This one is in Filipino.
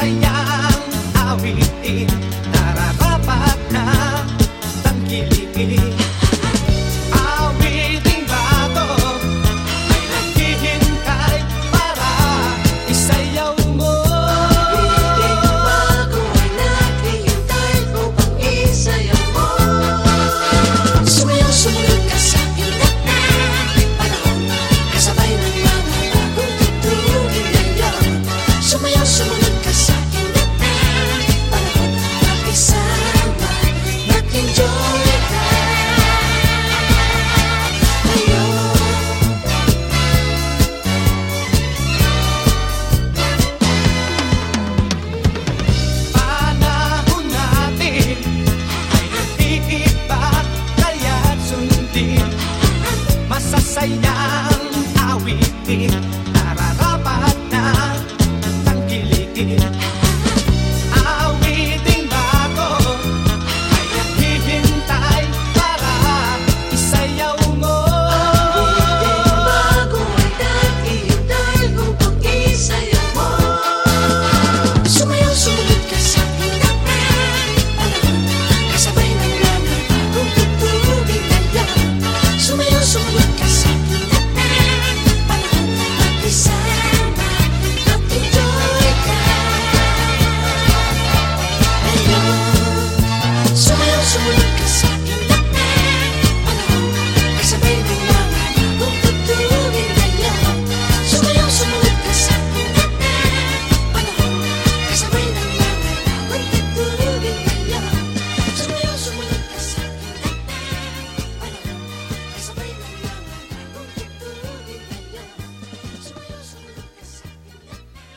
masayang awitin. Tara, sayang awiti